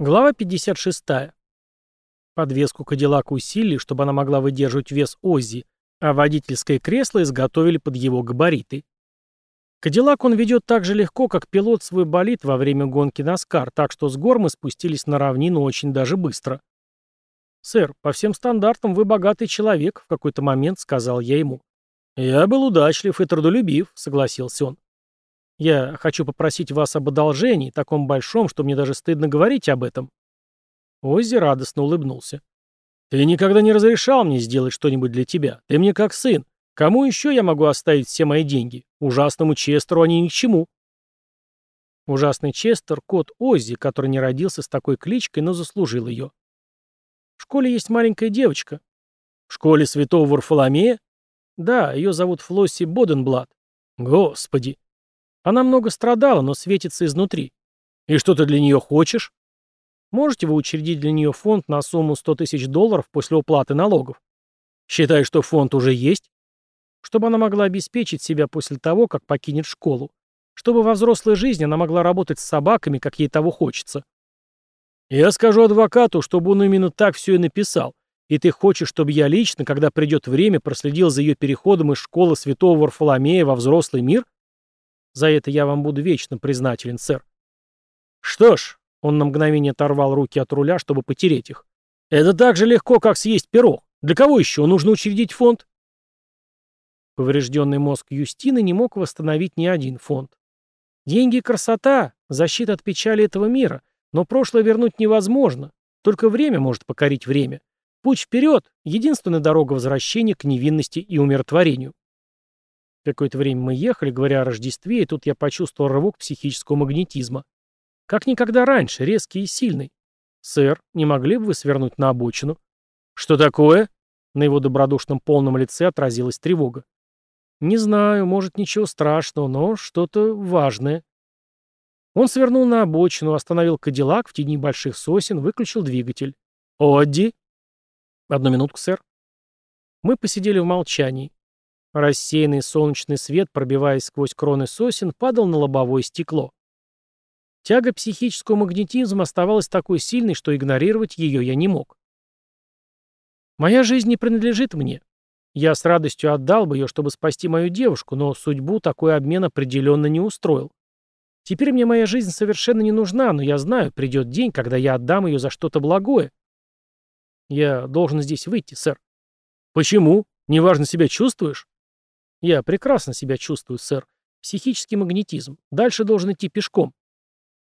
Глава 56. Подвеску Кадиллака усилили, чтобы она могла выдерживать вес Оззи, а водительское кресло изготовили под его габариты. Кадиллак он ведет так же легко, как пилот свой болид во время гонки на Скар, так что с гор мы спустились на равнину очень даже быстро. «Сэр, по всем стандартам вы богатый человек», — в какой-то момент сказал я ему. «Я был удачлив и трудолюбив», — согласился он. «Я хочу попросить вас об одолжении, таком большом, что мне даже стыдно говорить об этом». Оззи радостно улыбнулся. «Ты никогда не разрешал мне сделать что-нибудь для тебя. Ты мне как сын. Кому еще я могу оставить все мои деньги? Ужасному Честеру они ни к чему». Ужасный Честер — кот Оззи, который не родился с такой кличкой, но заслужил ее. В школе есть маленькая девочка. В школе святого Варфоломея? Да, ее зовут Флосси Боденблат. Господи. Она много страдала, но светится изнутри. И что ты для нее хочешь? Можете вы учредить для нее фонд на сумму 100 тысяч долларов после уплаты налогов? Считаю, что фонд уже есть? Чтобы она могла обеспечить себя после того, как покинет школу. Чтобы во взрослой жизни она могла работать с собаками, как ей того хочется. Я скажу адвокату, чтобы он именно так все и написал. И ты хочешь, чтобы я лично, когда придет время, проследил за ее переходом из школы святого Варфоломея во взрослый мир? За это я вам буду вечно признателен, сэр. Что ж, он на мгновение оторвал руки от руля, чтобы потереть их. Это так же легко, как съесть пирог. Для кого еще нужно учредить фонд? Поврежденный мозг Юстины не мог восстановить ни один фонд. Деньги и красота — защита от печали этого мира, но прошлое вернуть невозможно. Только время может покорить время. Путь вперед — единственная дорога возвращения к невинности и умиротворению. Какое-то время мы ехали, говоря о Рождестве, и тут я почувствовал рывок психического магнетизма. Как никогда раньше, резкий и сильный. «Сэр, не могли бы вы свернуть на обочину?» «Что такое?» На его добродушном полном лице отразилась тревога. «Не знаю, может, ничего страшного, но что-то важное». Он свернул на обочину, остановил Кадиллак в тени больших сосен, выключил двигатель. «Одди!» «Одну минутку, сэр». Мы посидели в молчании. Рассеянный солнечный свет, пробиваясь сквозь кроны сосен, падал на лобовое стекло. Тяга психического магнетизма оставалась такой сильной, что игнорировать ее я не мог. Моя жизнь не принадлежит мне. Я с радостью отдал бы ее, чтобы спасти мою девушку, но судьбу такой обмен определенно не устроил. Теперь мне моя жизнь совершенно не нужна, но я знаю, придет день, когда я отдам ее за что-то благое. Я должен здесь выйти, сэр. Почему? Неважно себя чувствуешь? Я прекрасно себя чувствую, сэр. Психический магнетизм. Дальше должен идти пешком.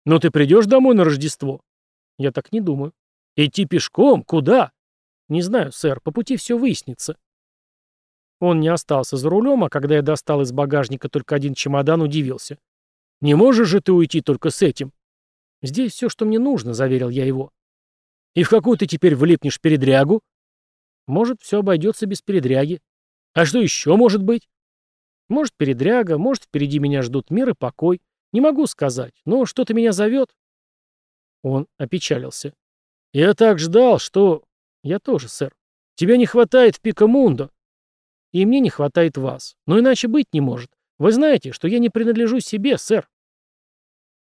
Но ты придешь домой на Рождество? Я так не думаю. Идти пешком? Куда? Не знаю, сэр. По пути все выяснится. Он не остался за рулем, а когда я достал из багажника только один чемодан, удивился. «Не можешь же ты уйти только с этим?» «Здесь все, что мне нужно», — заверил я его. «И в какую ты теперь влипнешь передрягу?» «Может, все обойдется без передряги. А что еще может быть?» Может, передряга, может, впереди меня ждут мир и покой. Не могу сказать, но что-то меня зовет. Он опечалился. Я так ждал, что... Я тоже, сэр. Тебя не хватает в Пикамундо. И мне не хватает вас. Но иначе быть не может. Вы знаете, что я не принадлежу себе, сэр.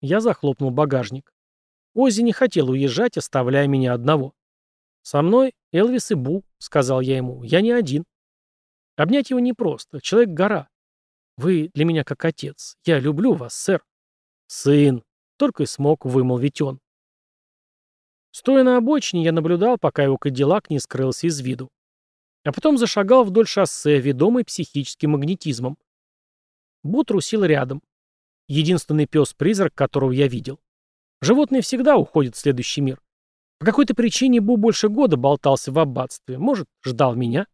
Я захлопнул багажник. Оззи не хотел уезжать, оставляя меня одного. «Со мной Элвис и Бу», — сказал я ему. «Я не один». Обнять его непросто. Человек-гора. Вы для меня как отец. Я люблю вас, сэр. Сын. Только и смог вымолвить он. Стоя на обочине, я наблюдал, пока его кадиллак не скрылся из виду. А потом зашагал вдоль шоссе, ведомый психическим магнетизмом. Бу трусил рядом. Единственный пес-призрак, которого я видел. Животные всегда уходят в следующий мир. По какой-то причине Бу больше года болтался в аббатстве. Может, ждал меня?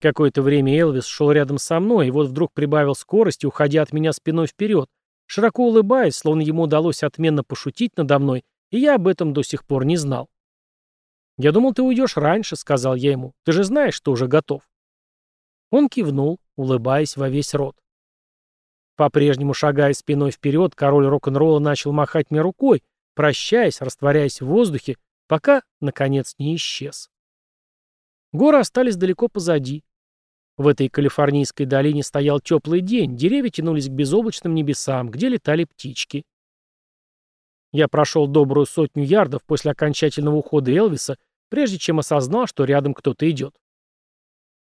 Какое-то время Элвис шел рядом со мной, и вот вдруг прибавил скорости, уходя от меня спиной вперед, широко улыбаясь, словно ему удалось отменно пошутить надо мной, и я об этом до сих пор не знал. «Я думал, ты уйдешь раньше», — сказал я ему. «Ты же знаешь, что уже готов». Он кивнул, улыбаясь во весь рот. По-прежнему шагая спиной вперед, король рок-н-ролла начал махать мне рукой, прощаясь, растворяясь в воздухе, пока, наконец, не исчез. Горы остались далеко позади. В этой калифорнийской долине стоял теплый день, деревья тянулись к безоблачным небесам, где летали птички. Я прошел добрую сотню ярдов после окончательного ухода Элвиса, прежде чем осознал, что рядом кто-то идет.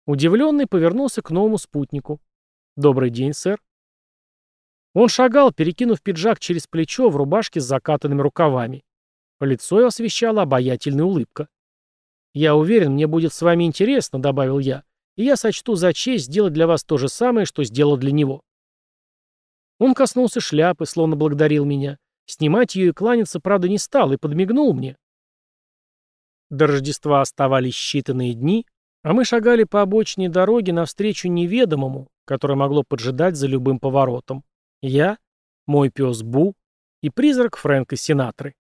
Удивленный повернулся к новому спутнику. «Добрый день, сэр». Он шагал, перекинув пиджак через плечо в рубашке с закатанными рукавами. Лицо его освещала обаятельная улыбка. «Я уверен, мне будет с вами интересно», — добавил я, «и я сочту за честь сделать для вас то же самое, что сделал для него». Он коснулся шляпы, словно благодарил меня. Снимать ее и кланяться, правда, не стал, и подмигнул мне. До Рождества оставались считанные дни, а мы шагали по обочине дороги навстречу неведомому, которое могло поджидать за любым поворотом. Я, мой пес Бу и призрак Фрэнка Синатры.